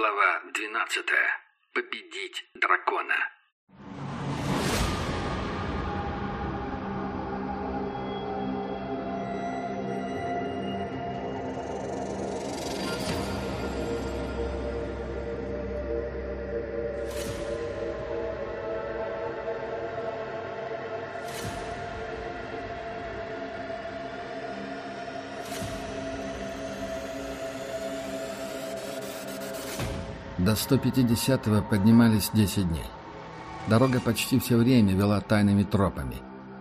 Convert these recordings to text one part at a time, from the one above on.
Глава 12. Победить дракона. До 150-го поднимались 10 дней. Дорога почти все время вела тайными тропами.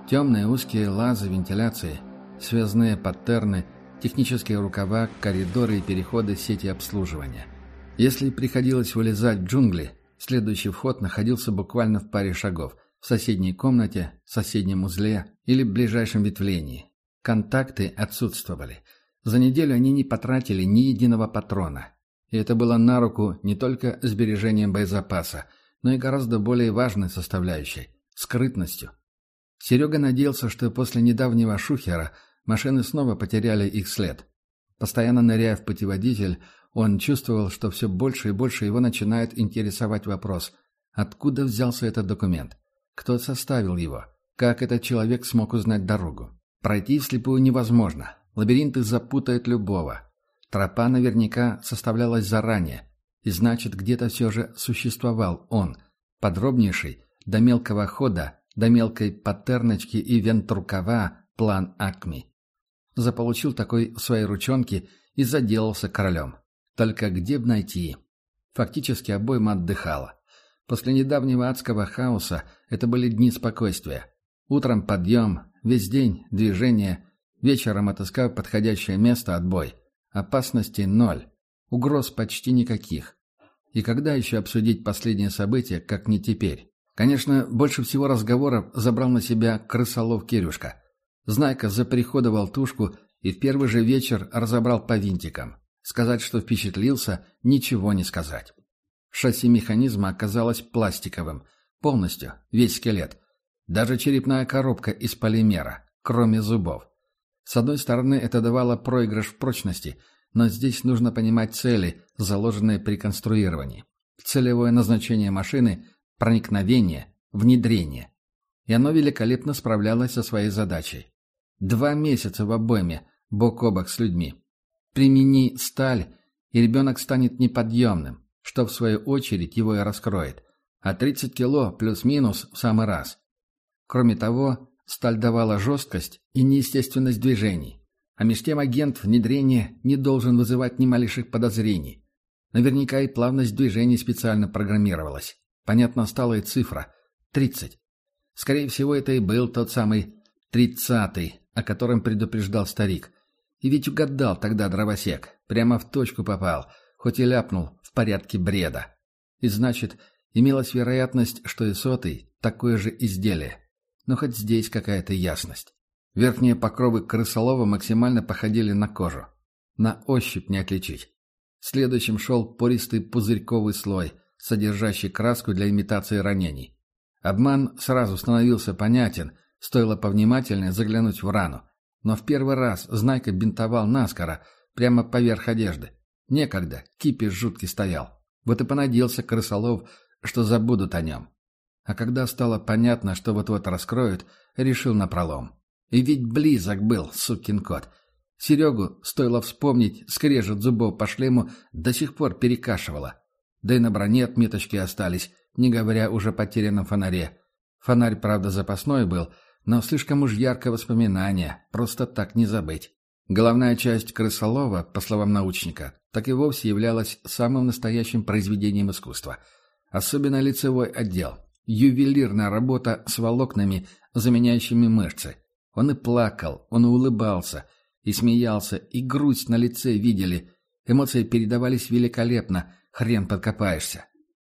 Темные узкие лазы вентиляции, связные паттерны, технические рукава, коридоры и переходы сети обслуживания. Если приходилось вылезать в джунгли, следующий вход находился буквально в паре шагов, в соседней комнате, в соседнем узле или ближайшем ветвлении. Контакты отсутствовали. За неделю они не потратили ни единого патрона – и это было на руку не только сбережением боезапаса, но и гораздо более важной составляющей – скрытностью. Серега надеялся, что после недавнего шухера машины снова потеряли их след. Постоянно ныряя в путеводитель, он чувствовал, что все больше и больше его начинает интересовать вопрос – откуда взялся этот документ? Кто составил его? Как этот человек смог узнать дорогу? Пройти вслепую невозможно. Лабиринты запутают любого – Тропа наверняка составлялась заранее, и значит, где-то все же существовал он, подробнейший, до мелкого хода, до мелкой паттерночки и вентрукава план Акми. Заполучил такой в своей ручонке и заделался королем. Только где б найти? Фактически обойма отдыхала. После недавнего адского хаоса это были дни спокойствия. Утром подъем, весь день движение, вечером отыскав подходящее место отбой. Опасностей ноль. Угроз почти никаких. И когда еще обсудить последние события, как не теперь? Конечно, больше всего разговоров забрал на себя крысолов Кирюшка. Знайка заприходовал тушку и в первый же вечер разобрал по винтикам. Сказать, что впечатлился, ничего не сказать. Шасси механизма оказалось пластиковым. Полностью, весь скелет. Даже черепная коробка из полимера, кроме зубов. С одной стороны, это давало проигрыш в прочности, но здесь нужно понимать цели, заложенные при конструировании. Целевое назначение машины – проникновение, внедрение. И оно великолепно справлялось со своей задачей. Два месяца в обойме, бок о бок с людьми. Примени сталь, и ребенок станет неподъемным, что в свою очередь его и раскроет. А 30 кило плюс-минус в самый раз. Кроме того, Сталь давала жесткость и неестественность движений. А меж тем агент внедрения не должен вызывать ни малейших подозрений. Наверняка и плавность движений специально программировалась. Понятно стала и цифра — 30. Скорее всего, это и был тот самый тридцатый, о котором предупреждал старик. И ведь угадал тогда дровосек, прямо в точку попал, хоть и ляпнул в порядке бреда. И значит, имелась вероятность, что и сотый — такое же изделие но хоть здесь какая-то ясность. Верхние покровы крысолова максимально походили на кожу. На ощупь не отличить. Следующим шел пористый пузырьковый слой, содержащий краску для имитации ранений. Обман сразу становился понятен, стоило повнимательнее заглянуть в рану. Но в первый раз Знайка бинтовал наскоро, прямо поверх одежды. Некогда, кипиш жуткий стоял. Вот и понадеялся крысолов, что забудут о нем. А когда стало понятно, что вот-вот раскроют, решил напролом. И ведь близок был, сукин кот. Серегу, стоило вспомнить, скрежет зубов по шлему, до сих пор перекашивало. Да и на броне отметочки остались, не говоря уже о потерянном фонаре. Фонарь, правда, запасной был, но слишком уж яркое воспоминание, просто так не забыть. Головная часть крысолова, по словам научника, так и вовсе являлась самым настоящим произведением искусства. Особенно лицевой отдел, Ювелирная работа с волокнами, заменяющими мышцы. Он и плакал, он и улыбался, и смеялся, и грусть на лице видели. Эмоции передавались великолепно, хрен подкопаешься.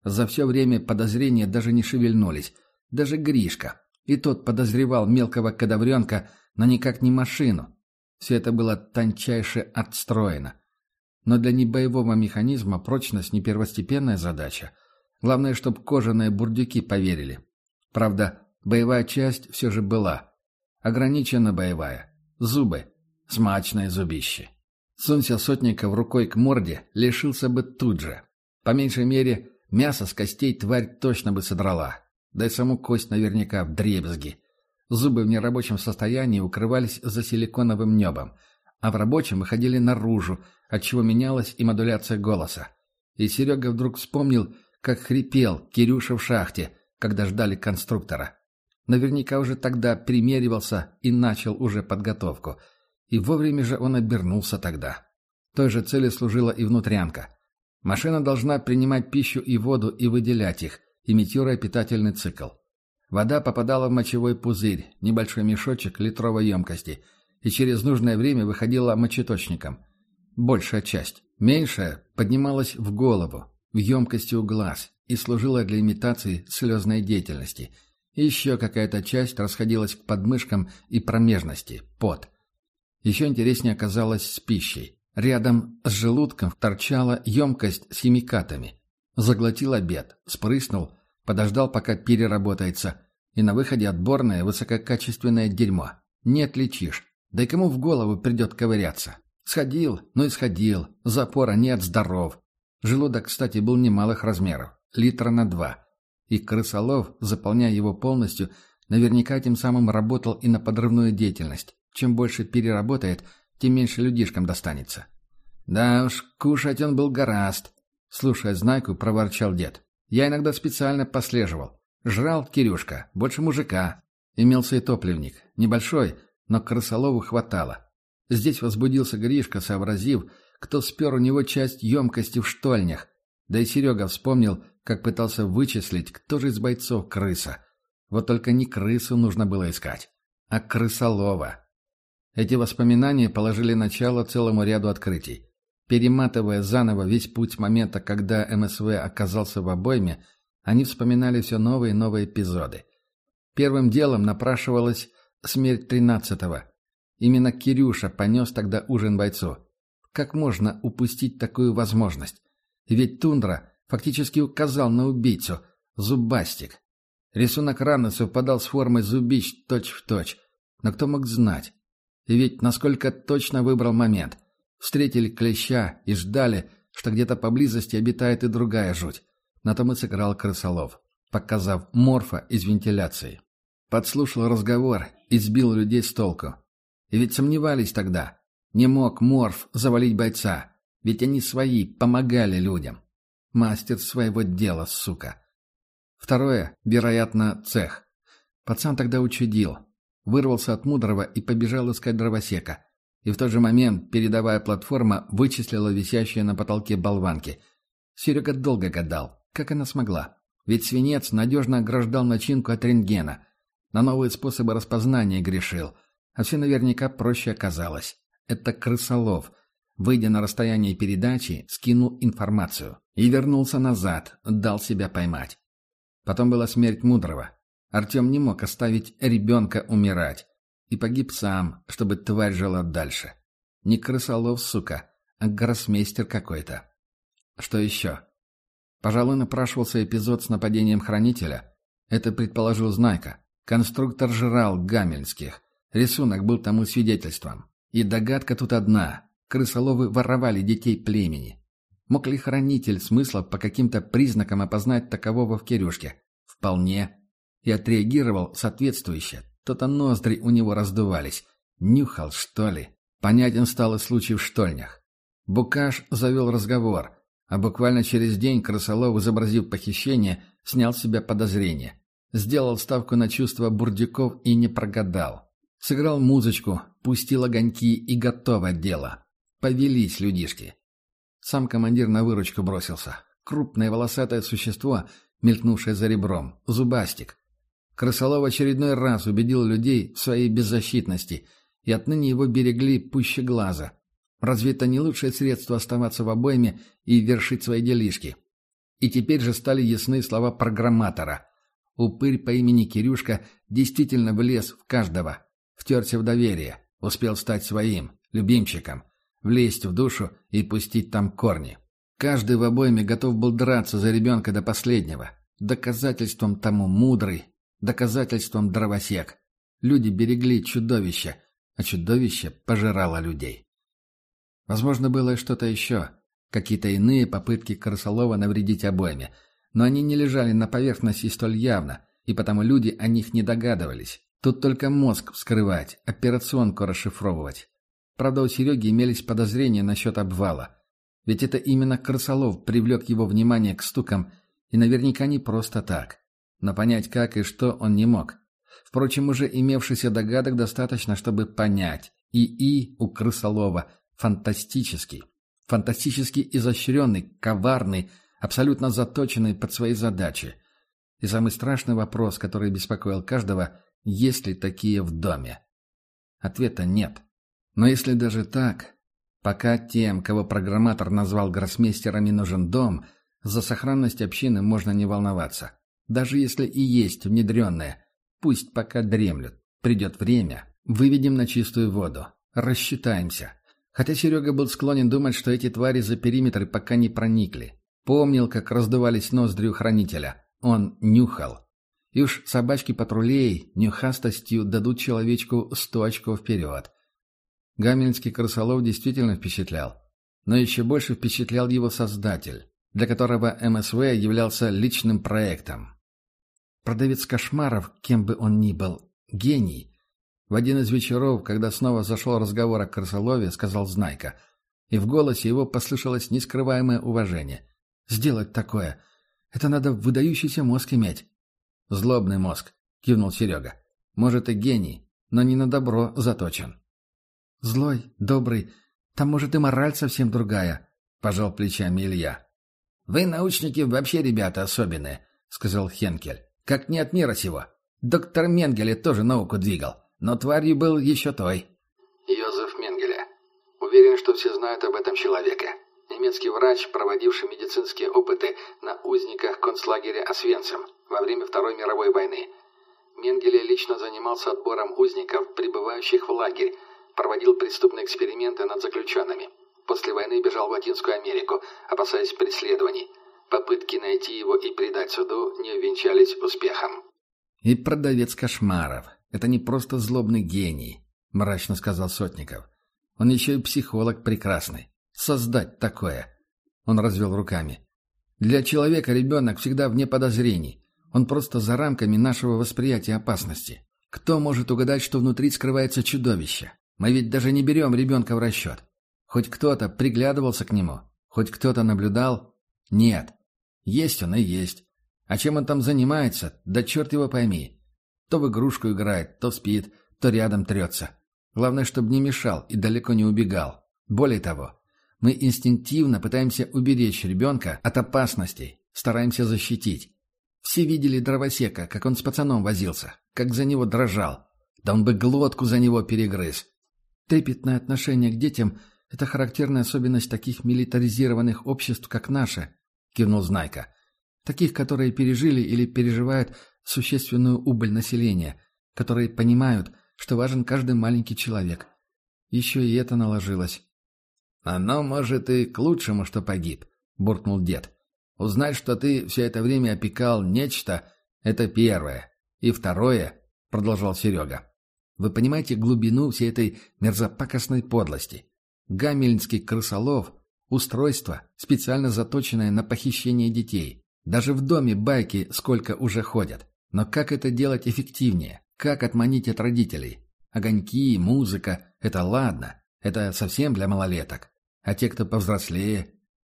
За все время подозрения даже не шевельнулись. Даже Гришка. И тот подозревал мелкого кадавренка, но никак не машину. Все это было тончайше отстроено. Но для небоевого механизма прочность не первостепенная задача — Главное, чтобы кожаные бурдюки поверили. Правда, боевая часть все же была. Ограниченно боевая. Зубы. Смачное зубище. Сунься сотников рукой к морде, лишился бы тут же. По меньшей мере, мясо с костей тварь точно бы содрала. Да и саму кость наверняка в дребезги. Зубы в нерабочем состоянии укрывались за силиконовым небом, а в рабочем выходили наружу, отчего менялась и модуляция голоса. И Серега вдруг вспомнил, как хрипел Кирюша в шахте, когда ждали конструктора. Наверняка уже тогда примеривался и начал уже подготовку. И вовремя же он обернулся тогда. Той же цели служила и внутрянка. Машина должна принимать пищу и воду и выделять их, имитируя питательный цикл. Вода попадала в мочевой пузырь, небольшой мешочек литровой емкости, и через нужное время выходила мочеточником. Большая часть. Меньшая поднималась в голову, в емкости у глаз, и служила для имитации слезной деятельности. еще какая-то часть расходилась к подмышкам и промежности, пот. Еще интереснее оказалось с пищей. Рядом с желудком торчала емкость с химикатами. Заглотил обед, спрыснул, подождал, пока переработается, и на выходе отборное высококачественное дерьмо. Не отличишь. Да и кому в голову придет ковыряться? Сходил, ну и сходил. Запора нет, здоров. Желудок, кстати, был немалых размеров. Литра на два. И крысолов, заполняя его полностью, наверняка тем самым работал и на подрывную деятельность. Чем больше переработает, тем меньше людишкам достанется. Да уж, кушать он был гораст. Слушая знайку, проворчал дед. Я иногда специально послеживал. Жрал Кирюшка, больше мужика. Имелся и топливник. Небольшой, но крысолову хватало. Здесь возбудился Гришка, сообразив, кто спер у него часть емкости в штольнях. Да и Серега вспомнил, как пытался вычислить, кто же из бойцов крыса. Вот только не крысу нужно было искать, а крысолова. Эти воспоминания положили начало целому ряду открытий. Перематывая заново весь путь момента, когда МСВ оказался в обойме, они вспоминали все новые и новые эпизоды. Первым делом напрашивалась смерть тринадцатого. Именно Кирюша понес тогда ужин бойцу. Как можно упустить такую возможность? Ведь Тундра фактически указал на убийцу. Зубастик. Рисунок раны совпадал с формой зубищ точь-в-точь. Точь. Но кто мог знать? И ведь насколько точно выбрал момент. Встретили клеща и ждали, что где-то поблизости обитает и другая жуть. На том и сыграл крысолов, показав морфа из вентиляции. Подслушал разговор и сбил людей с толку. И ведь сомневались тогда. Не мог Морф завалить бойца, ведь они свои, помогали людям. Мастер своего дела, сука. Второе, вероятно, цех. Пацан тогда учудил. Вырвался от Мудрого и побежал искать дровосека. И в тот же момент передовая платформа вычислила висящие на потолке болванки. Серега долго гадал, как она смогла. Ведь свинец надежно ограждал начинку от рентгена. На новые способы распознания грешил. А все наверняка проще оказалось. Это крысолов. Выйдя на расстояние передачи, скинул информацию. И вернулся назад, дал себя поймать. Потом была смерть Мудрого. Артем не мог оставить ребенка умирать. И погиб сам, чтобы тварь жила дальше. Не крысолов, сука, а гроссмейстер какой-то. Что еще? Пожалуй, напрашивался эпизод с нападением Хранителя. Это предположил Знайка. Конструктор жрал Гамельских. Рисунок был тому свидетельством. И догадка тут одна. Крысоловы воровали детей племени. Мог ли хранитель смысла по каким-то признакам опознать такового в Кирюшке? Вполне. И отреагировал соответствующе. То-то ноздри у него раздувались. Нюхал, что ли? Понятен стал и случай в штольнях. Букаш завел разговор, а буквально через день Крысолов, изобразив похищение, снял с себя подозрение. Сделал ставку на чувства бурдюков и не прогадал. Сыграл музычку, пустил огоньки и готово дело. Повелись людишки. Сам командир на выручку бросился. Крупное волосатое существо, мелькнувшее за ребром. Зубастик. Крысолов очередной раз убедил людей в своей беззащитности, и отныне его берегли пуще глаза. Разве это не лучшее средство оставаться в обойме и вершить свои делишки? И теперь же стали ясны слова программатора. Упырь по имени Кирюшка действительно влез в каждого, втерся в доверие, успел стать своим, любимчиком, влезть в душу и пустить там корни. Каждый в обойме готов был драться за ребенка до последнего. Доказательством тому мудрый, доказательством дровосек. Люди берегли чудовище, а чудовище пожирало людей. Возможно, было и что-то еще, какие-то иные попытки Крысолова навредить обоими, но они не лежали на поверхности столь явно, и потому люди о них не догадывались. Тут только мозг вскрывать, операционку расшифровывать. Правда, у Сереги имелись подозрения насчет обвала. Ведь это именно Крысолов привлек его внимание к стукам, и наверняка не просто так. Но понять как и что он не мог. Впрочем, уже имевшихся догадок достаточно, чтобы понять. ИИ у Крысолова фантастический. Фантастически изощренный, коварный, абсолютно заточенный под свои задачи. И самый страшный вопрос, который беспокоил каждого, есть ли такие в доме? Ответа нет. Но если даже так, пока тем, кого программатор назвал гроссмейстерами, нужен дом, за сохранность общины можно не волноваться. Даже если и есть внедренные, пусть пока дремлют. Придет время, выведем на чистую воду. Рассчитаемся. Хотя Серега был склонен думать, что эти твари за периметр пока не проникли. Помнил, как раздувались ноздри у хранителя. Он нюхал. И уж собачки патрулей нюхастостью дадут человечку сто очков вперед. Гамельнский крысолов действительно впечатлял. Но еще больше впечатлял его создатель, для которого МСВ являлся личным проектом. Продавец кошмаров, кем бы он ни был, гений. В один из вечеров, когда снова зашел разговор о крысолове, сказал Знайка, и в голосе его послышалось нескрываемое уважение. «Сделать такое! Это надо выдающийся мозг иметь!» «Злобный мозг», — кивнул Серега. «Может, и гений, но не на добро заточен». «Злой, добрый, там, может, и мораль совсем другая», — пожал плечами Илья. «Вы, научники, вообще ребята особенные», — сказал Хенкель. «Как не от мира сего. Доктор Менгеле тоже науку двигал, но тварью был еще той». Йозеф Менгеле. Уверен, что все знают об этом человеке. Немецкий врач, проводивший медицинские опыты на узниках концлагеря Освенцим во время Второй мировой войны. Менгеле лично занимался отбором узников, прибывающих в лагерь, проводил преступные эксперименты над заключенными. После войны бежал в Латинскую Америку, опасаясь преследований. Попытки найти его и предать суду не увенчались успехом. «И продавец кошмаров. Это не просто злобный гений», — мрачно сказал Сотников. «Он еще и психолог прекрасный. Создать такое». Он развел руками. «Для человека ребенок всегда вне подозрений. Он просто за рамками нашего восприятия опасности. Кто может угадать, что внутри скрывается чудовище? Мы ведь даже не берем ребенка в расчет. Хоть кто-то приглядывался к нему? Хоть кто-то наблюдал? Нет. Есть он и есть. А чем он там занимается, да черт его пойми. То в игрушку играет, то спит, то рядом трется. Главное, чтобы не мешал и далеко не убегал. Более того, мы инстинктивно пытаемся уберечь ребенка от опасностей, стараемся защитить. Все видели дровосека, как он с пацаном возился, как за него дрожал. Да он бы глотку за него перегрыз. Трепетное отношение к детям – это характерная особенность таких милитаризированных обществ, как наше, кивнул Знайка. Таких, которые пережили или переживают существенную убыль населения, которые понимают, что важен каждый маленький человек. Еще и это наложилось. «Оно, может, и к лучшему, что погиб», — буркнул дед. «Узнать, что ты все это время опекал нечто — это первое. И второе», — продолжал Серега. «Вы понимаете глубину всей этой мерзопакостной подлости? Гамельнский крысолов – устройство, специально заточенное на похищение детей. Даже в доме байки сколько уже ходят. Но как это делать эффективнее? Как отманить от родителей? Огоньки, музыка – это ладно. Это совсем для малолеток. А те, кто повзрослее?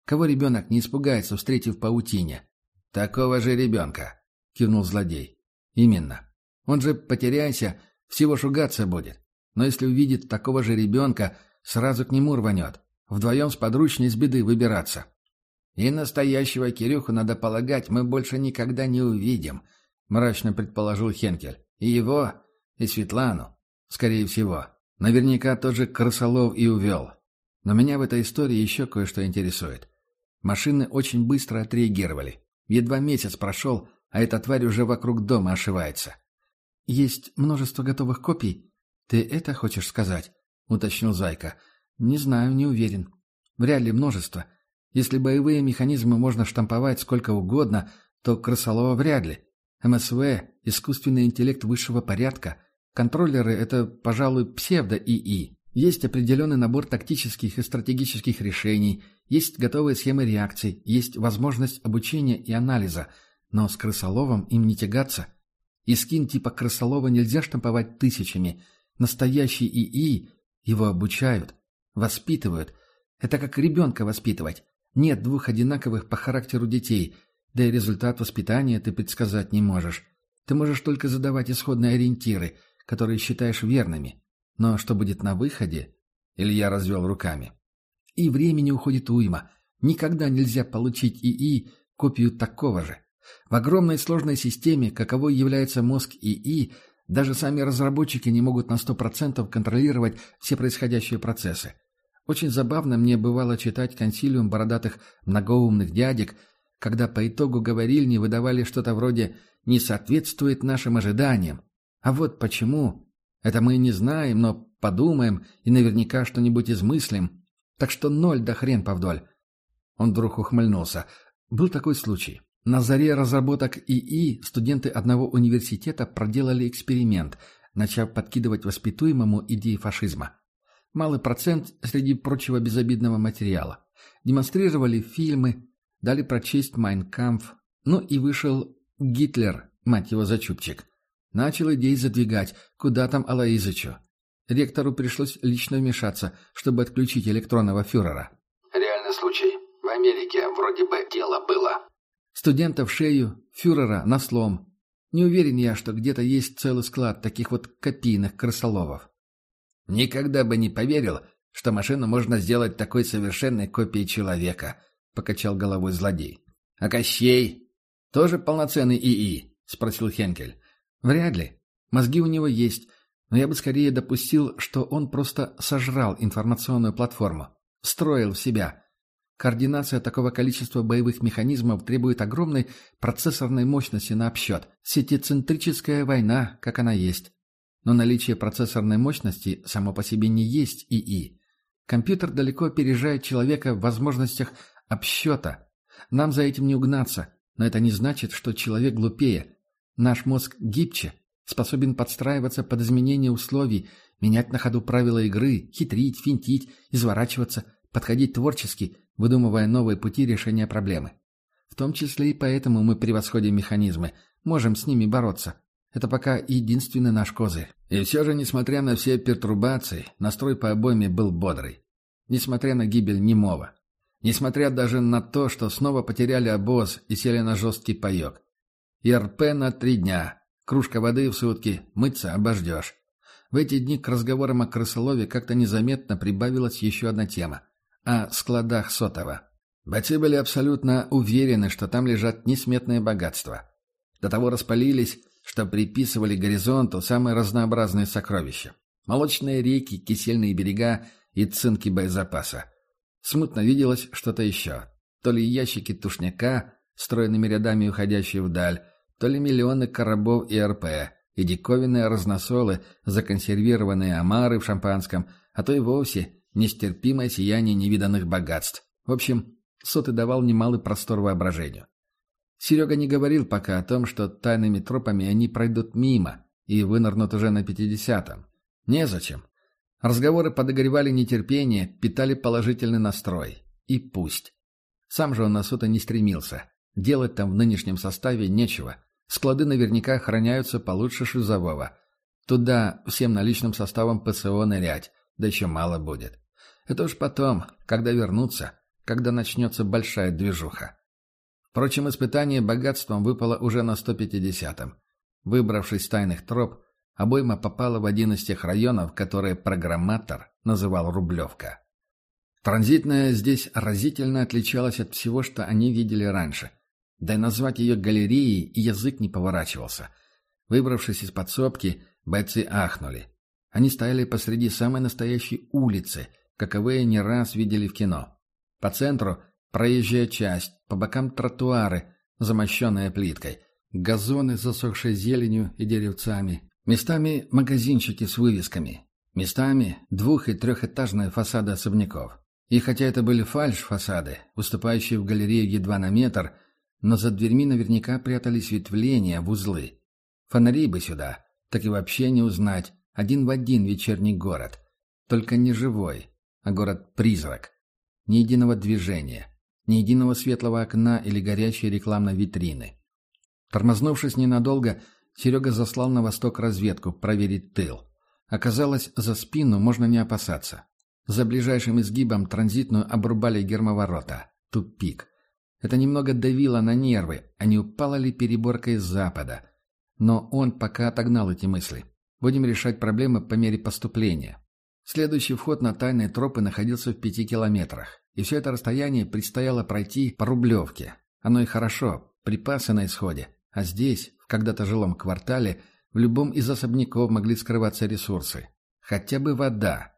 Кого ребенок не испугается, встретив паутине? Такого же ребенка, кивнул злодей. Именно. Он же, потеряйся, всего шугаться будет. Но если увидит такого же ребенка – Сразу к нему рванет. Вдвоем с подручней из беды выбираться. И настоящего Кирюху, надо полагать, мы больше никогда не увидим, мрачно предположил Хенкель. И его, и Светлану, скорее всего. Наверняка тот же Красолов и увел. Но меня в этой истории еще кое-что интересует. Машины очень быстро отреагировали. Едва месяц прошел, а эта тварь уже вокруг дома ошивается. Есть множество готовых копий? Ты это хочешь сказать? — уточнил Зайка. «Не знаю, не уверен. Вряд ли множество. Если боевые механизмы можно штамповать сколько угодно, то крысолова вряд ли. МСВ — искусственный интеллект высшего порядка. Контроллеры — это, пожалуй, псевдо-ИИ. Есть определенный набор тактических и стратегических решений, Есть готовые схемы реакций, есть возможность обучения и анализа, но с крысоловом им не тягаться. И скин типа крысолова нельзя штамповать тысячами. Настоящий ИИ его обучают, воспитывают. Это как ребенка воспитывать. Нет двух одинаковых по характеру детей, да и результат воспитания ты предсказать не можешь. Ты можешь только задавать исходные ориентиры, которые считаешь верными. Но что будет на выходе? Илья развел руками. И времени уходит уйма. Никогда нельзя получить ИИ копию такого же. В огромной сложной системе, каковой является мозг ИИ, даже сами разработчики не могут на 100% контролировать все происходящие процессы. Очень забавно мне бывало читать консилиум бородатых многоумных дядек, когда по итогу говорильни выдавали что-то вроде «не соответствует нашим ожиданиям». А вот почему. Это мы не знаем, но подумаем и наверняка что-нибудь измыслим. Так что ноль да хрен повдоль. Он вдруг ухмыльнулся. Был такой случай. На заре разработок ИИ студенты одного университета проделали эксперимент, начав подкидывать воспитуемому идеи фашизма. Малый процент среди прочего безобидного материала. Демонстрировали фильмы, дали прочесть «Майнкамф», ну и вышел Гитлер, мать его за чубчик. Начал идей задвигать, куда там Алаизычу. Ректору пришлось лично вмешаться, чтобы отключить электронного фюрера. Реальный случай. В Америке вроде бы дело было. Студента в шею, фюрера на слом. Не уверен я, что где-то есть целый склад таких вот копийных крысоловов. «Никогда бы не поверил, что машину можно сделать такой совершенной копией человека», — покачал головой злодей. «А Кощей? Тоже полноценный ИИ?» — спросил Хенкель. «Вряд ли. Мозги у него есть, но я бы скорее допустил, что он просто сожрал информационную платформу, встроил в себя. Координация такого количества боевых механизмов требует огромной процессорной мощности на обсчет. Сетицентрическая война, как она есть. Но наличие процессорной мощности само по себе не есть ИИ. Компьютер далеко опережает человека в возможностях обсчета. Нам за этим не угнаться, но это не значит, что человек глупее. Наш мозг гибче, способен подстраиваться под изменения условий, менять на ходу правила игры, хитрить, финтить, изворачиваться, подходить творчески, выдумывая новые пути решения проблемы. В том числе и поэтому мы превосходим механизмы, можем с ними бороться. Это пока единственный наш козырь. И все же, несмотря на все пертурбации, настрой по обойме был бодрый. Несмотря на гибель немого. Несмотря даже на то, что снова потеряли обоз и сели на жесткий паек. ИРП на три дня. Кружка воды в сутки. Мыться обождешь. В эти дни к разговорам о крысолове как-то незаметно прибавилась еще одна тема. О складах сотова. Бойцы были абсолютно уверены, что там лежат несметные богатства. До того распалились, что приписывали горизонту самые разнообразные сокровища. Молочные реки, кисельные берега и цинки боезапаса. Смутно виделось что-то еще. То ли ящики тушняка, стройными рядами уходящие вдаль, то ли миллионы коробов и РП, и диковинные разносолы, законсервированные омары в шампанском, а то и вовсе нестерпимое сияние невиданных богатств. В общем, Соты давал немалый простор воображению. Серега не говорил пока о том, что тайными тропами они пройдут мимо и вынырнут уже на пятидесятом. Незачем. Разговоры подогревали нетерпение, питали положительный настрой. И пусть. Сам же он на суто не стремился. Делать там в нынешнем составе нечего. Склады наверняка охраняются получше Шизового. Туда всем наличным составом ПСО нырять, да еще мало будет. Это уж потом, когда вернутся, когда начнется большая движуха. Впрочем, испытание богатством выпало уже на 150-м. Выбравшись с тайных троп, обойма попала в один из тех районов, которые программатор называл Рублевка. Транзитная здесь разительно отличалась от всего, что они видели раньше. Да и назвать ее галереей язык не поворачивался. Выбравшись из подсобки, бойцы ахнули. Они стояли посреди самой настоящей улицы, каковые не раз видели в кино. По центру Проезжая часть, по бокам тротуары, замощенные плиткой, газоны, засохшие зеленью и деревцами, местами магазинчики с вывесками, местами двух- и трехэтажные фасады особняков. И хотя это были фальш-фасады, выступающие в галерее едва на метр, но за дверьми наверняка прятались ветвления в узлы. Фонари бы сюда, так и вообще не узнать, один в один вечерний город. Только не живой, а город-призрак. Ни единого движения. Ни единого светлого окна или горячей рекламной витрины. Тормознувшись ненадолго, Серега заслал на восток разведку проверить тыл. Оказалось, за спину можно не опасаться. За ближайшим изгибом транзитную обрубали гермоворота. Тупик. Это немного давило на нервы, а не упала ли переборка из запада. Но он пока отогнал эти мысли. Будем решать проблемы по мере поступления. Следующий вход на тайные тропы находился в пяти километрах. И все это расстояние предстояло пройти по Рублевке. Оно и хорошо, припасы на исходе. А здесь, в когда-то жилом квартале, в любом из особняков могли скрываться ресурсы. Хотя бы вода.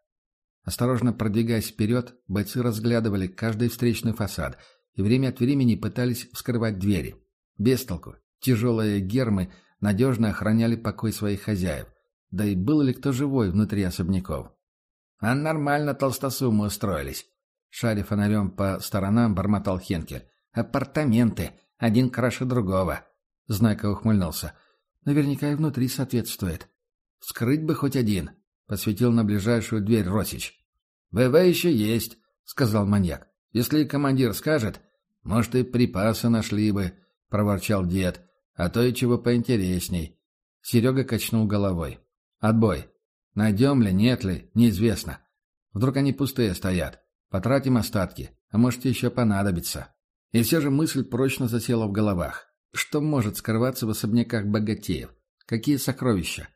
Осторожно продвигаясь вперед, бойцы разглядывали каждый встречный фасад и время от времени пытались вскрывать двери. Без толку. Тяжелые гермы надежно охраняли покой своих хозяев. Да и был ли кто живой внутри особняков? А нормально толстосумы устроились. Шаря фонарем по сторонам, бормотал Хенкель. «Апартаменты. Один краше другого. Знайка ухмыльнулся. «Наверняка и внутри соответствует. Скрыть бы хоть один», — посветил на ближайшую дверь Росич. «ВВ еще есть», — сказал маньяк. «Если командир скажет, может, и припасы нашли бы», — проворчал дед. «А то и чего поинтересней». Серега качнул головой. «Отбой. Найдем ли, нет ли, неизвестно. Вдруг они пустые стоят. Потратим остатки, а может, еще понадобится». И все же мысль прочно засела в головах. Что может скрываться в особняках богатеев? Какие сокровища?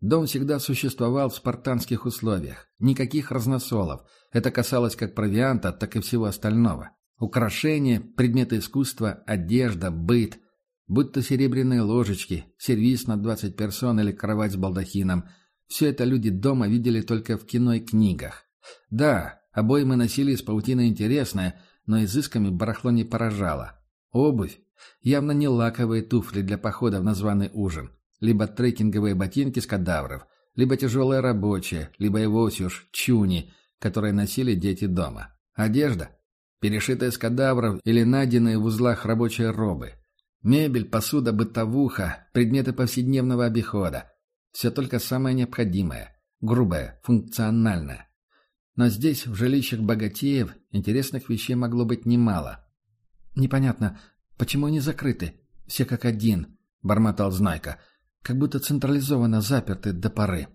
Дом всегда существовал в спартанских условиях. Никаких разносолов. Это касалось как провианта, так и всего остального. Украшения, предметы искусства, одежда, быт. Будь то серебряные ложечки, сервиз на 20 персон или кровать с балдахином. Все это люди дома видели только в кино и книгах. Да, обои мы носили из паутины интересное, но изысками барахло не поражало. Обувь, Явно не лаковые туфли для похода в названный ужин, либо трекинговые ботинки с кадавров, либо тяжелые рабочие, либо и вовсе уж чуни, которые носили дети дома. Одежда, перешитая из кадавров или найденные в узлах рабочие робы. Мебель, посуда, бытовуха, предметы повседневного обихода. Все только самое необходимое, грубое, функциональное. Но здесь, в жилищах богатеев, интересных вещей могло быть немало. Непонятно, «Почему они закрыты? Все как один», — бормотал Знайка. «Как будто централизованно заперты до поры».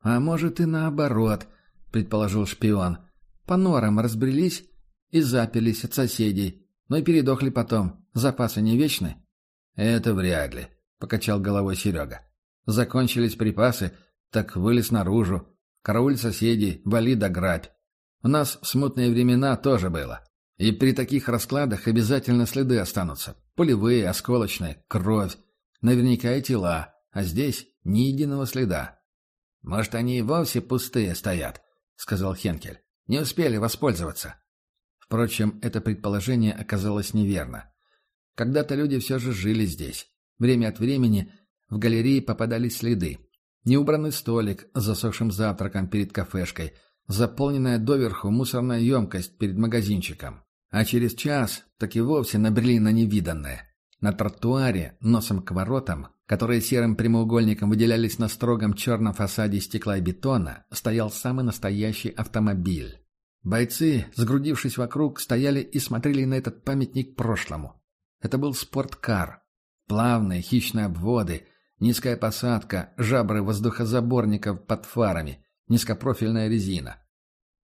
«А может и наоборот», — предположил шпион. «По норам разбрелись и запились от соседей, но и передохли потом. Запасы не вечны?» «Это вряд ли», — покачал головой Серега. «Закончились припасы, так вылез наружу. Карауль соседей, вали да грабь. У нас смутные времена тоже было. И при таких раскладах обязательно следы останутся. Пулевые, осколочные, кровь. Наверняка и тела. А здесь ни единого следа. «Может, они и вовсе пустые стоят», — сказал Хенкель. «Не успели воспользоваться». Впрочем, это предположение оказалось неверно. Когда-то люди все же жили здесь. Время от времени в галерее попадались следы. Неубранный столик с засохшим завтраком перед кафешкой, заполненная доверху мусорная емкость перед магазинчиком. А через час так и вовсе набрели на невиданное. На тротуаре, носом к воротам, которые серым прямоугольником выделялись на строгом черном фасаде стекла и бетона, стоял самый настоящий автомобиль. Бойцы, сгрудившись вокруг, стояли и смотрели на этот памятник прошлому. Это был спорткар. Плавные хищные обводы, низкая посадка, жабры воздухозаборников под фарами, низкопрофильная резина.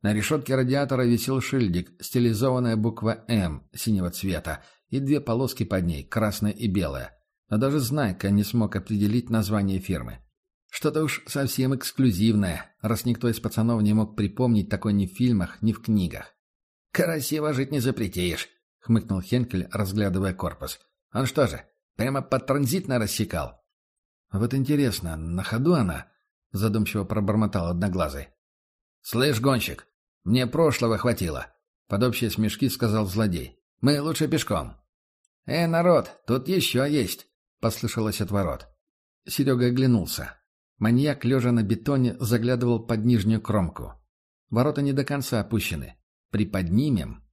На решетке радиатора висел шильдик, стилизованная буква «М» синего цвета и две полоски под ней, красная и белая. Но даже Знайка не смог определить название фирмы. Что-то уж совсем эксклюзивное, раз никто из пацанов не мог припомнить такой ни в фильмах, ни в книгах. «Красиво жить не запретишь», — хмыкнул Хенкель, разглядывая корпус. «Он что же, прямо под транзитно рассекал?» «Вот интересно, на ходу она?» — задумчиво пробормотал Одноглазый. «Слышь, гонщик, мне прошлого хватило», — под общие смешки сказал злодей. «Мы лучше пешком». «Э, народ, тут еще есть», — послышалось от ворот. Серега оглянулся. Маньяк, лежа на бетоне, заглядывал под нижнюю кромку. Ворота не до конца опущены. Приподнимем.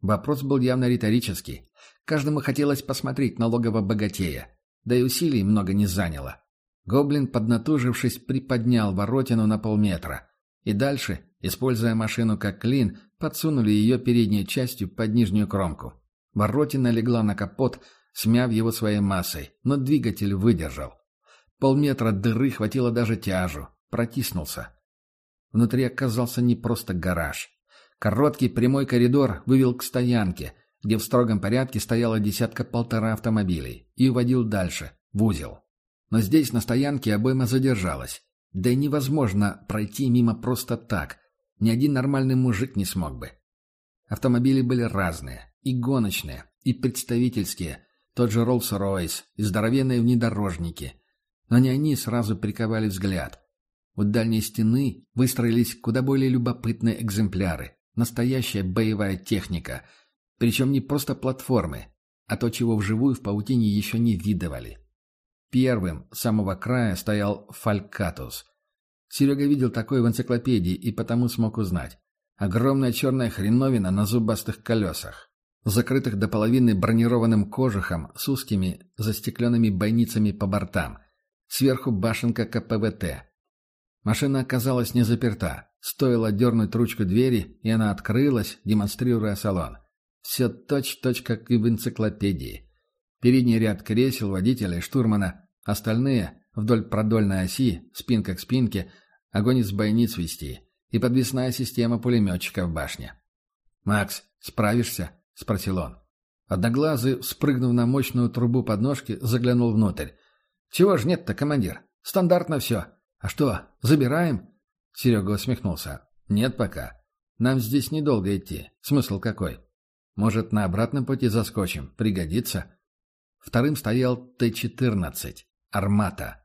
Вопрос был явно риторический. Каждому хотелось посмотреть на логово богатея. Да и усилий много не заняло. Гоблин, поднатужившись, приподнял воротину на полметра. И дальше, Используя машину как клин, подсунули ее передней частью под нижнюю кромку. Воротина легла на капот, смяв его своей массой, но двигатель выдержал. Полметра дыры хватило даже тяжу. Протиснулся. Внутри оказался не просто гараж. Короткий прямой коридор вывел к стоянке, где в строгом порядке стояла десятка-полтора автомобилей, и уводил дальше, в узел. Но здесь на стоянке обойма задержалась. Да и невозможно пройти мимо просто так. Ни один нормальный мужик не смог бы. Автомобили были разные. И гоночные, и представительские. Тот же Роллс-Ройс, и здоровенные внедорожники. Но не они сразу приковали взгляд. У дальней стены выстроились куда более любопытные экземпляры. Настоящая боевая техника. Причем не просто платформы, а то, чего вживую в паутине еще не видывали. Первым, с самого края, стоял Фалькатус. Серега видел такой в энциклопедии и потому смог узнать. Огромная черная хреновина на зубастых колесах, закрытых до половины бронированным кожухом с узкими застекленными бойницами по бортам. Сверху башенка КПВТ. Машина оказалась не заперта. Стоило дернуть ручку двери, и она открылась, демонстрируя салон. Все точь-точь, как и в энциклопедии. Передний ряд кресел водителя и штурмана, остальные вдоль продольной оси, спинка к спинке, огонь из бойниц вести и подвесная система пулеметчика в башне. «Макс, справишься?» — спросил он. Одноглазый, спрыгнув на мощную трубу подножки, заглянул внутрь. «Чего ж нет-то, командир? Стандартно все. А что, забираем?» Серега усмехнулся. «Нет пока. Нам здесь недолго идти. Смысл какой? Может, на обратном пути заскочим? Пригодится?» Вторым стоял Т-14. «Армата».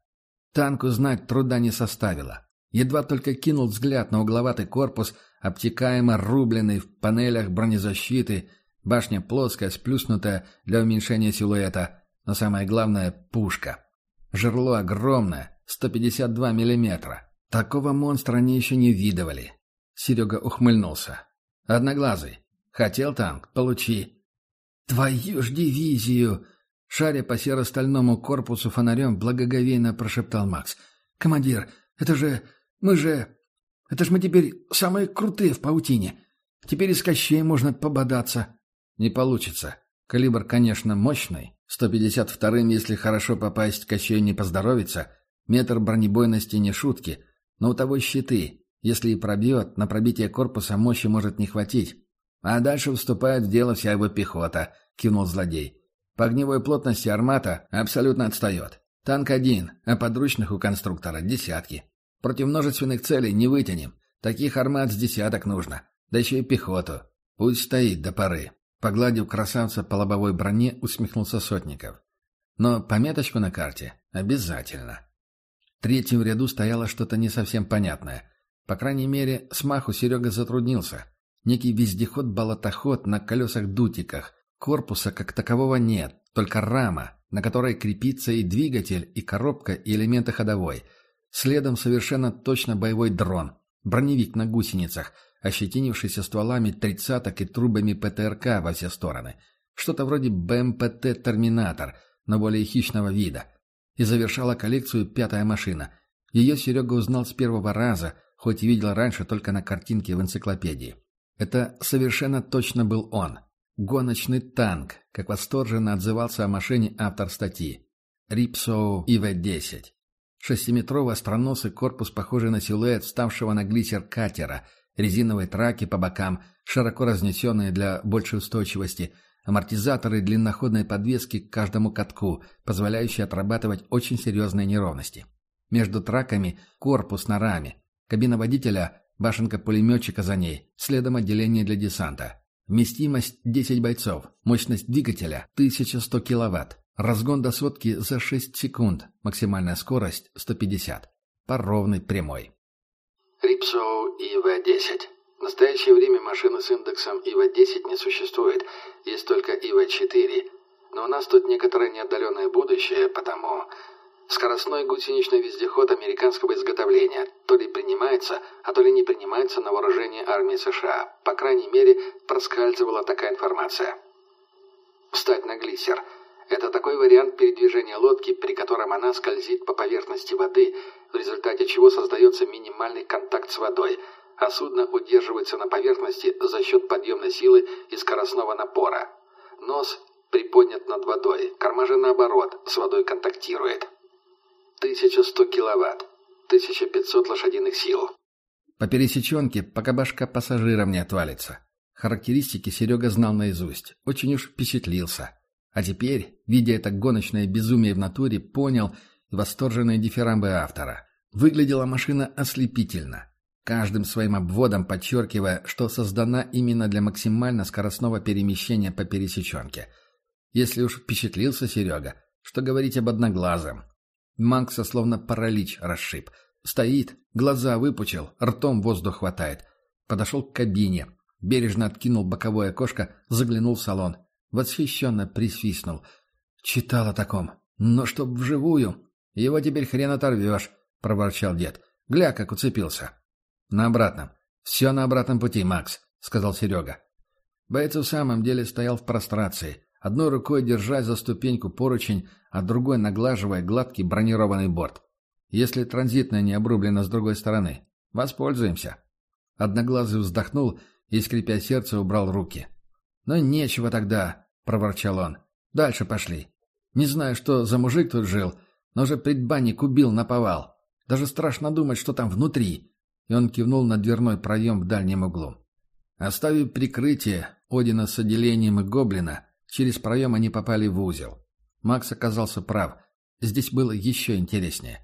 Танк узнать труда не составило. Едва только кинул взгляд на угловатый корпус, обтекаемо рубленный в панелях бронезащиты, башня плоская, сплюснутая для уменьшения силуэта, но самое главное — пушка. Жерло огромное, 152 миллиметра. Такого монстра они еще не видывали. Серега ухмыльнулся. «Одноглазый. Хотел танк? Получи». «Твою ж дивизию!» Шаря по серо-стальному корпусу фонарем, благоговейно прошептал Макс. «Командир, это же... мы же... Это ж мы теперь самые крутые в паутине. Теперь и с Кощей можно пободаться». «Не получится. Калибр, конечно, мощный. 152-м, если хорошо попасть, Кощей не поздоровится. Метр бронебойности не шутки. Но у того щиты. Если и пробьет, на пробитие корпуса мощи может не хватить. А дальше вступает в дело вся его пехота, кивнул злодей. По огневой плотности армата абсолютно отстает. Танк один, а подручных у конструктора десятки. Против множественных целей не вытянем. Таких армат с десяток нужно. Да еще и пехоту. Пусть стоит до поры. Погладив красавца по лобовой броне, усмехнулся Сотников. Но пометочку на карте обязательно. Третьим в ряду стояло что-то не совсем понятное. По крайней мере, смаху Серега затруднился. Некий вездеход-болотоход на колесах-дутиках. Корпуса как такового нет, только рама, на которой крепится и двигатель, и коробка, и элементы ходовой. Следом совершенно точно боевой дрон. Броневик на гусеницах, ощетинившийся стволами тридцаток и трубами ПТРК во все стороны. Что-то вроде БМПТ «Терминатор», но более хищного вида – и завершала коллекцию пятая машина. Ее Серега узнал с первого раза, хоть и видел раньше только на картинке в энциклопедии. Это совершенно точно был он. Гоночный танк, как восторженно отзывался о машине автор статьи. Рипсоу ИВ-10. Шестиметровый остроносый корпус, похожий на силуэт ставшего на глиссер катера, резиновые траки по бокам, широко разнесенные для большей устойчивости – Амортизаторы длинноходной подвески к каждому катку, позволяющие отрабатывать очень серьезные неровности. Между траками корпус на раме. Кабина водителя, башенка пулеметчика за ней, следом отделение для десанта. Вместимость 10 бойцов, мощность двигателя 1100 кВт, разгон до сотки за 6 секунд, максимальная скорость 150. По ровной прямой. Рипсоу ИВ-10 в настоящее время машины с индексом ИВА-10 не существует, есть только ИВА-4. Но у нас тут некоторое неотдаленное будущее, потому... Скоростной гусеничный вездеход американского изготовления то ли принимается, а то ли не принимается на вооружение армии США. По крайней мере, проскальзывала такая информация. Встать на глиссер. Это такой вариант передвижения лодки, при котором она скользит по поверхности воды, в результате чего создается минимальный контакт с водой – а судно удерживается на поверхности за счет подъемной силы и скоростного напора. Нос приподнят над водой, корма же наоборот, с водой контактирует. 1100 киловатт, 1500 лошадиных сил. По пересеченке, пока башка пассажирам не отвалится. Характеристики Серега знал наизусть, очень уж впечатлился. А теперь, видя это гоночное безумие в натуре, понял восторженные дифирамбы автора. Выглядела машина ослепительно, каждым своим обводом подчеркивая, что создана именно для максимально скоростного перемещения по пересеченке. Если уж впечатлился Серега, что говорить об одноглазом. Макса словно паралич расшиб. Стоит, глаза выпучил, ртом воздух хватает. Подошел к кабине, бережно откинул боковое окошко, заглянул в салон. Восхищенно присвистнул. Читал о таком. Но чтоб вживую. Его теперь хрен оторвешь, проворчал дед. Гля, как уцепился. На обратном. Все на обратном пути, Макс, сказал Серега. Боец в самом деле стоял в прострации, одной рукой держась за ступеньку поручень, а другой наглаживая гладкий бронированный борт. Если транзитная не обрублена с другой стороны, воспользуемся. Одноглазый вздохнул и, скрипя сердце, убрал руки. «Ну, нечего тогда», — проворчал он. «Дальше пошли. Не знаю, что за мужик тут жил, но же предбанник убил наповал. Даже страшно думать, что там внутри». И он кивнул на дверной проем в дальнем углу. Оставив прикрытие Одина с отделением и Гоблина, через проем они попали в узел. Макс оказался прав. Здесь было еще интереснее.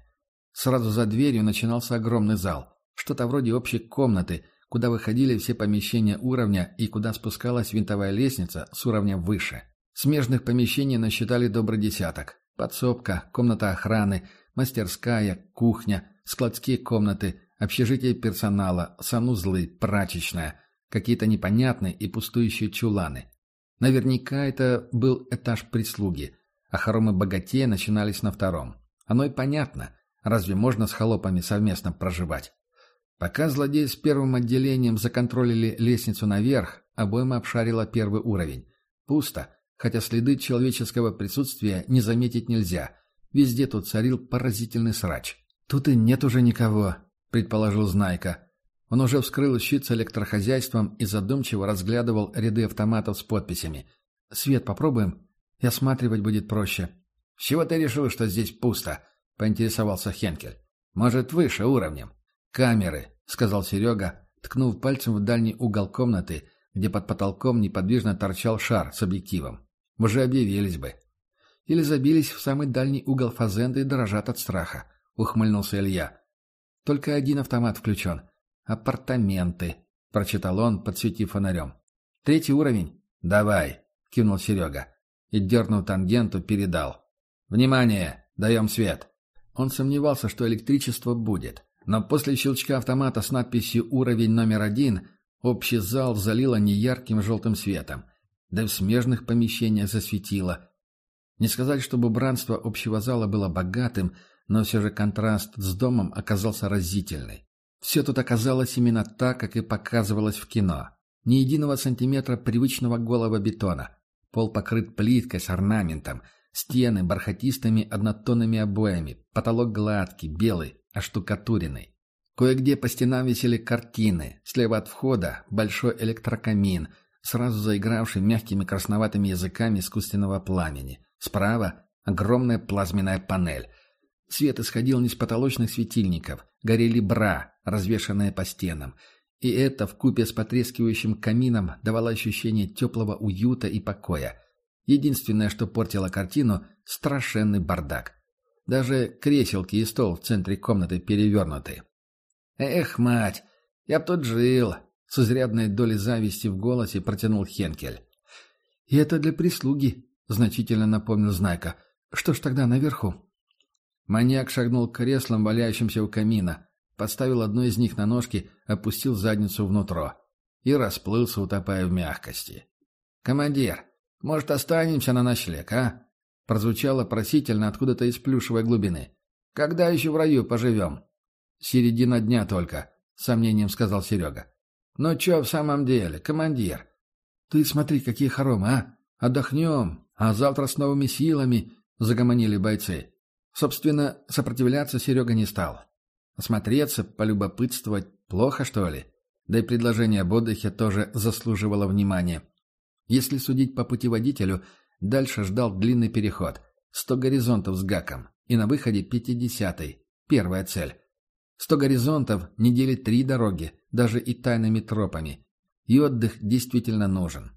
Сразу за дверью начинался огромный зал. Что-то вроде общей комнаты — куда выходили все помещения уровня и куда спускалась винтовая лестница с уровня выше. Смежных помещений насчитали добрый десяток. Подсобка, комната охраны, мастерская, кухня, складские комнаты, общежитие персонала, санузлы, прачечная, какие-то непонятные и пустующие чуланы. Наверняка это был этаж прислуги, а хоромы богатея начинались на втором. Оно и понятно, разве можно с холопами совместно проживать? Пока злодеи с первым отделением законтролили лестницу наверх, обойма обшарила первый уровень. Пусто, хотя следы человеческого присутствия не заметить нельзя. Везде тут царил поразительный срач. «Тут и нет уже никого», — предположил Знайка. Он уже вскрыл щит с электрохозяйством и задумчиво разглядывал ряды автоматов с подписями. «Свет попробуем? И осматривать будет проще». «С чего ты решил, что здесь пусто?» — поинтересовался Хенкель. «Может, выше уровнем?» «Камеры», — сказал Серега, ткнув пальцем в дальний угол комнаты, где под потолком неподвижно торчал шар с объективом. «Уже объявились бы». «Или забились в самый дальний угол фазенды и дрожат от страха», — ухмыльнулся Илья. «Только один автомат включен. Апартаменты», — прочитал он, подсветив фонарем. «Третий уровень?» «Давай», — кивнул Серега. И, дернув тангенту, передал. «Внимание! Даем свет!» Он сомневался, что электричество будет. Но после щелчка автомата с надписью «Уровень номер один» общий зал залило неярким желтым светом, да и в смежных помещениях засветило. Не сказать, чтобы убранство общего зала было богатым, но все же контраст с домом оказался разительный. Все тут оказалось именно так, как и показывалось в кино. Ни единого сантиметра привычного голого бетона. Пол покрыт плиткой с орнаментом, стены бархатистыми однотонными обоями, потолок гладкий, белый, оштукатуренный. Кое-где по стенам висели картины. Слева от входа большой электрокамин, сразу заигравший мягкими красноватыми языками искусственного пламени. Справа огромная плазменная панель. Свет исходил не с потолочных светильников, горели бра, развешанные по стенам. И это вкупе с потрескивающим камином давало ощущение теплого уюта и покоя. Единственное, что портило картину – страшенный бардак. Даже креселки и стол в центре комнаты перевернуты. «Эх, мать, я б тут жил!» — с изрядной долей зависти в голосе протянул Хенкель. «И это для прислуги», — значительно напомнил Знайка. «Что ж тогда наверху?» Маньяк шагнул к креслам, валяющимся у камина, поставил одно из них на ножки, опустил задницу внутрь и расплылся, утопая в мягкости. «Командир, может, останемся на ночлег, а?» Прозвучало просительно откуда-то из плюшевой глубины. «Когда еще в раю поживем?» «Середина дня только», — сомнением сказал Серега. «Ну че в самом деле, командир?» «Ты смотри, какие хоромы, а! Отдохнем, а завтра с новыми силами!» — загомонили бойцы. Собственно, сопротивляться Серега не стал. Осмотреться, полюбопытствовать плохо, что ли? Да и предложение об отдыхе тоже заслуживало внимания. Если судить по путеводителю, дальше ждал длинный переход. Сто горизонтов с гаком. И на выходе пятидесятый. Первая цель. Сто горизонтов, недели три дороги, даже и тайными тропами. И отдых действительно нужен.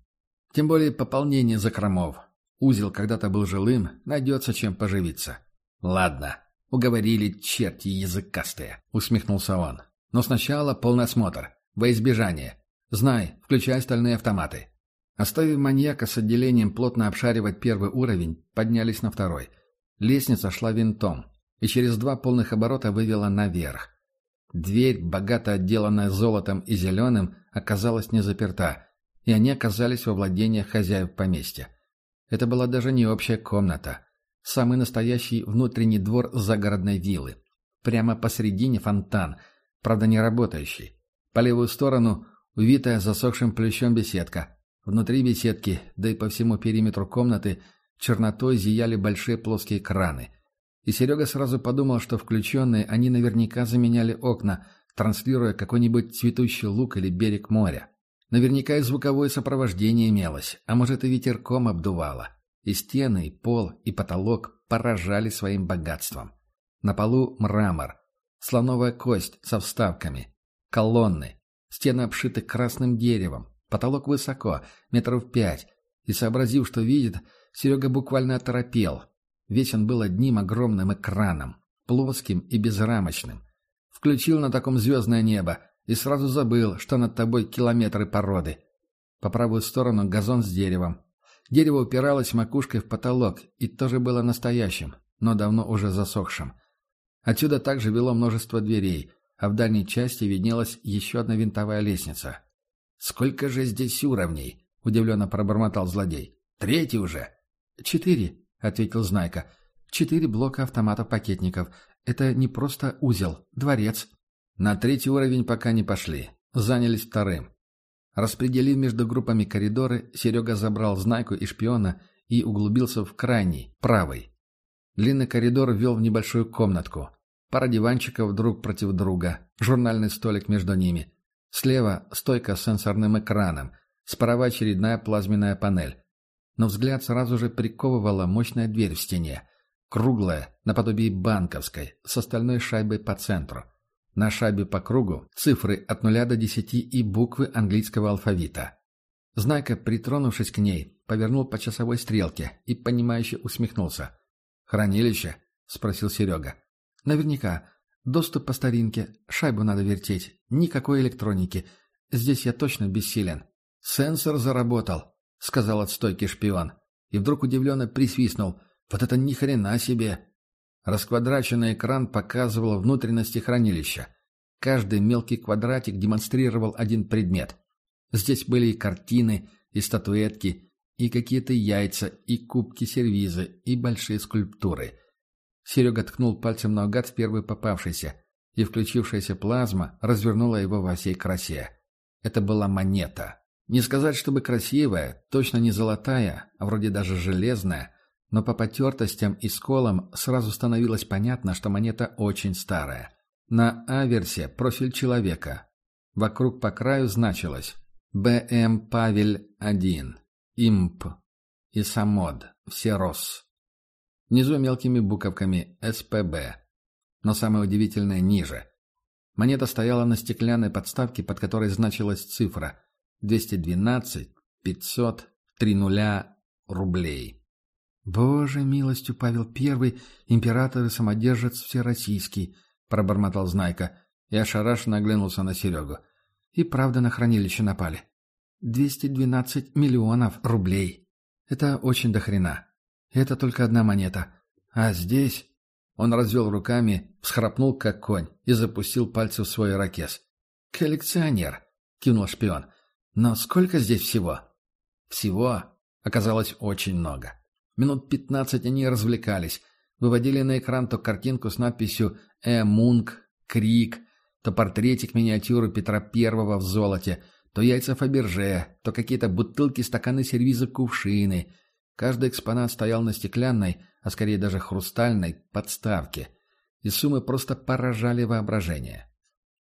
Тем более пополнение закромов. Узел когда-то был жилым, найдется чем поживиться. «Ладно, уговорили черти языкастые», — усмехнулся он. «Но сначала полный осмотр, во избежание. Знай, включай остальные автоматы». Оставив маньяка с отделением плотно обшаривать первый уровень, поднялись на второй. Лестница шла винтом, и через два полных оборота вывела наверх. Дверь, богато отделанная золотом и зеленым, оказалась не заперта, и они оказались во владениях хозяев поместья. Это была даже не общая комната. Самый настоящий внутренний двор загородной виллы. Прямо посредине фонтан, правда не работающий. По левую сторону увитая засохшим плющом беседка. Внутри беседки, да и по всему периметру комнаты, чернотой зияли большие плоские краны – и Серега сразу подумал, что включенные они наверняка заменяли окна, транслируя какой-нибудь цветущий луг или берег моря. Наверняка и звуковое сопровождение имелось, а может и ветерком обдувало. И стены, и пол, и потолок поражали своим богатством. На полу мрамор, слоновая кость со вставками, колонны, стены обшиты красным деревом, потолок высоко, метров пять, и, сообразив, что видит, Серега буквально оторопел, Весь он был одним огромным экраном, плоским и безрамочным. Включил на таком звездное небо и сразу забыл, что над тобой километры породы. По правую сторону газон с деревом. Дерево упиралось макушкой в потолок и тоже было настоящим, но давно уже засохшим. Отсюда также вело множество дверей, а в дальней части виднелась еще одна винтовая лестница. «Сколько же здесь уровней?» — удивленно пробормотал злодей. «Третий уже?» «Четыре», — ответил Знайка. «Четыре блока автоматов-пакетников. Это не просто узел, дворец». На третий уровень пока не пошли. Занялись вторым. Распределив между группами коридоры, Серега забрал Знайку и шпиона и углубился в крайний, правый. Длинный коридор вел в небольшую комнатку. Пара диванчиков друг против друга, журнальный столик между ними. Слева стойка с сенсорным экраном, справа очередная плазменная панель но взгляд сразу же приковывала мощная дверь в стене. Круглая, наподобие банковской, с остальной шайбой по центру. На шайбе по кругу цифры от нуля до десяти и буквы английского алфавита. Знайка, притронувшись к ней, повернул по часовой стрелке и, понимающе усмехнулся. «Хранилище?» — спросил Серега. «Наверняка. Доступ по старинке. Шайбу надо вертеть. Никакой электроники. Здесь я точно бессилен». «Сенсор заработал», — сказал от стойки шпион. И вдруг удивленно присвистнул. «Вот это ни хрена себе!» Расквадраченный экран показывал внутренности хранилища. Каждый мелкий квадратик демонстрировал один предмет. Здесь были и картины, и статуэтки, и какие-то яйца, и кубки-сервизы, и большие скульптуры. Серега ткнул пальцем наугад в первый попавшийся, и включившаяся плазма развернула его во всей красе. Это была монета. Не сказать, чтобы красивая, точно не золотая, а вроде даже железная, но по потертостям и сколам сразу становилось понятно, что монета очень старая. На аверсе профиль человека. Вокруг по краю значилось «БМ Павель-1», «Имп», «Исамод», «Всерос». Внизу мелкими буковками «СПБ». Но самое удивительное ниже. Монета стояла на стеклянной подставке, под которой значилась цифра – 212, 500, 3 нуля рублей. «Боже, милостью Павел Первый, император и самодержец всероссийский», — пробормотал Знайка и ошарашенно оглянулся на Серегу. «И правда на хранилище напали. 212 миллионов рублей. Это очень дохрена. Это только одна монета. А здесь...» Он развел руками, всхрапнул, как конь, и запустил пальцы в свой ракес. «Коллекционер!» — кивнул шпион. Но сколько здесь всего? Всего оказалось очень много. Минут пятнадцать они развлекались. Выводили на экран то картинку с надписью «Э. Мунк», «Крик», то портретик миниатюры Петра Первого в золоте, то яйца Фаберже, то какие-то бутылки, стаканы, сервизы, кувшины. Каждый экспонат стоял на стеклянной, а скорее даже хрустальной, подставке. И суммы просто поражали воображение.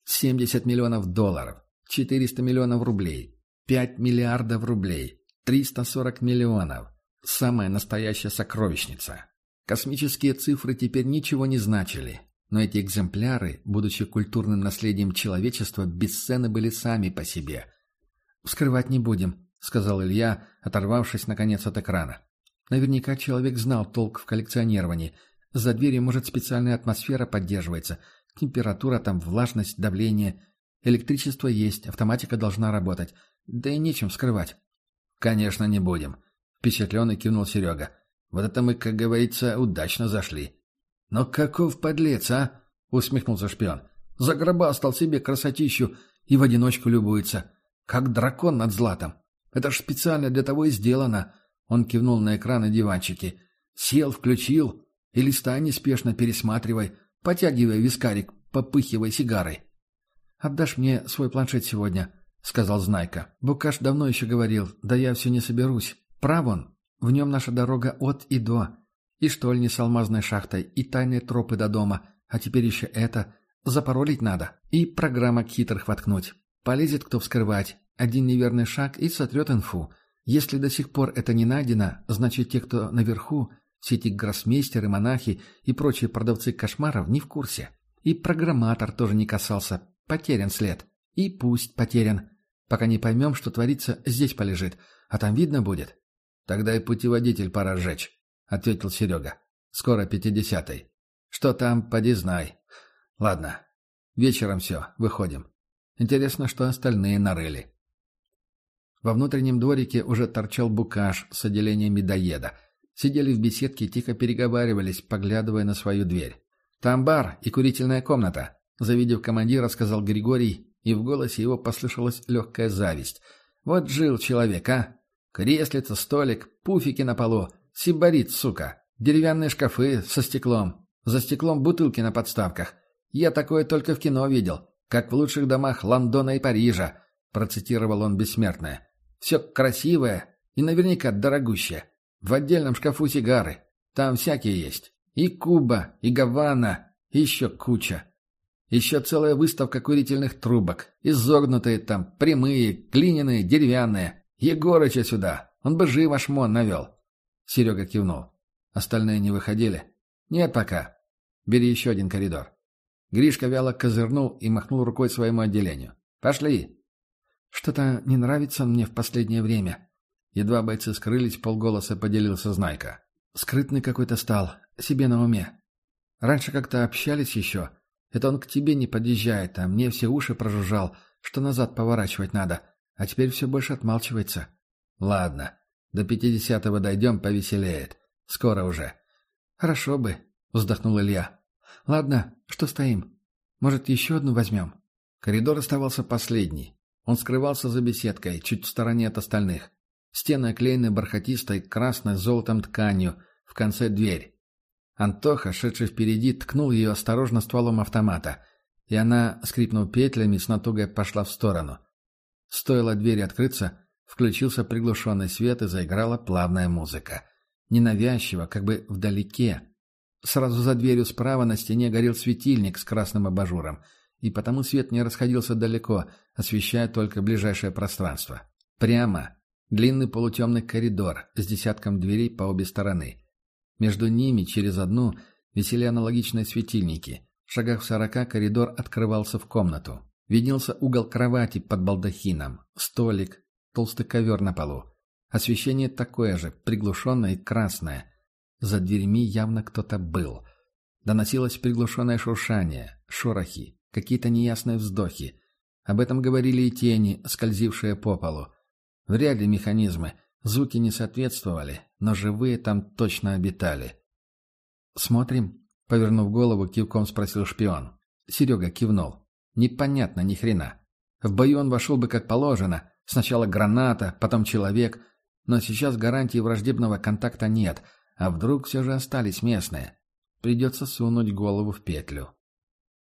70 миллионов долларов, 400 миллионов рублей. 5 миллиардов рублей. 340 миллионов. Самая настоящая сокровищница. Космические цифры теперь ничего не значили. Но эти экземпляры, будучи культурным наследием человечества, бесценны были сами по себе. «Вскрывать не будем», — сказал Илья, оторвавшись, наконец, от экрана. «Наверняка человек знал толк в коллекционировании. За дверью, может, специальная атмосфера поддерживается. Температура там, влажность, давление. Электричество есть, автоматика должна работать. Да и нечем скрывать». «Конечно, не будем», — впечатленный кивнул Серега. «Вот это мы, как говорится, удачно зашли». «Но каков подлец, а?» — усмехнулся шпион. «Загробастал себе красотищу и в одиночку любуется. Как дракон над златом. Это ж специально для того и сделано. Он кивнул на экран и диванчики. Сел, включил и листай неспешно пересматривай, потягивая вискарик, попыхивая сигарой. «Отдашь мне свой планшет сегодня», — сказал Знайка. «Букаш давно еще говорил, да я все не соберусь. Прав он. В нем наша дорога от и до. И штольни с алмазной шахтой, и тайные тропы до дома. А теперь еще это. Запоролить надо. И программа хитрых воткнуть. Полезет кто вскрывать. Один неверный шаг и сотрет инфу. Если до сих пор это не найдено, значит те, кто наверху, все эти гроссмейстеры, монахи и прочие продавцы кошмаров не в курсе. И программатор тоже не касался. Потерян след. И пусть потерян. Пока не поймем, что творится, здесь полежит. А там видно будет. Тогда и путеводитель пора сжечь, — ответил Серега. Скоро пятидесятый. Что там, поди знай. Ладно. Вечером все, выходим. Интересно, что остальные нарыли. Во внутреннем дворике уже торчал букаш с отделением медоеда. Сидели в беседке тихо переговаривались, поглядывая на свою дверь. «Там бар и курительная комната», — завидев командира, сказал Григорий, и в голосе его послышалась легкая зависть. «Вот жил человек, а! Креслица, столик, пуфики на полу, сибарит, сука, деревянные шкафы со стеклом, за стеклом бутылки на подставках. Я такое только в кино видел как в лучших домах Лондона и Парижа», — процитировал он бессмертное. «Все красивое и наверняка дорогущее. В отдельном шкафу сигары. Там всякие есть. И Куба, и Гавана, и еще куча. Еще целая выставка курительных трубок. Изогнутые там, прямые, глиняные, деревянные. Егорыча сюда. Он бы живо шмон навел». Серега кивнул. Остальные не выходили. «Нет пока. Бери еще один коридор». Гришка вяло козырнул и махнул рукой своему отделению. «Пошли!» «Что-то не нравится мне в последнее время». Едва бойцы скрылись, полголоса поделился Знайка. «Скрытный какой-то стал, себе на уме. Раньше как-то общались еще. Это он к тебе не подъезжает, а мне все уши прожужжал, что назад поворачивать надо. А теперь все больше отмалчивается». «Ладно, до пятидесятого дойдем, повеселеет. Скоро уже». «Хорошо бы», — вздохнул Илья. «Ладно, что стоим? Может, еще одну возьмем?» Коридор оставался последний. Он скрывался за беседкой, чуть в стороне от остальных. Стены оклеены бархатистой красной золотом тканью, в конце дверь. Антоха, шедший впереди, ткнул ее осторожно стволом автомата, и она, скрипнув петлями, с натугой пошла в сторону. Стоило двери открыться, включился приглушенный свет и заиграла плавная музыка. Ненавязчиво, как бы вдалеке, Сразу за дверью справа на стене горел светильник с красным абажуром, и потому свет не расходился далеко, освещая только ближайшее пространство. Прямо длинный полутемный коридор с десятком дверей по обе стороны. Между ними, через одну, висели аналогичные светильники. В шагах в сорока коридор открывался в комнату. Виднелся угол кровати под балдахином, столик, толстый ковер на полу. Освещение такое же, приглушенное и красное – за дверьми явно кто-то был. Доносилось приглушенное шуршание, шорохи, какие-то неясные вздохи. Об этом говорили и тени, скользившие по полу. Вряд ли механизмы. Звуки не соответствовали, но живые там точно обитали. «Смотрим?» — повернув голову, кивком спросил шпион. Серега кивнул. «Непонятно ни хрена. В бою он вошел бы как положено. Сначала граната, потом человек. Но сейчас гарантии враждебного контакта нет — а вдруг все же остались местные? Придется сунуть голову в петлю.